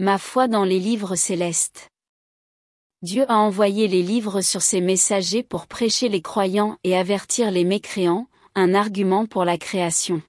Ma foi dans les livres célestes. Dieu a envoyé les livres sur ses messagers pour prêcher les croyants et avertir les mécréants, un argument pour la création.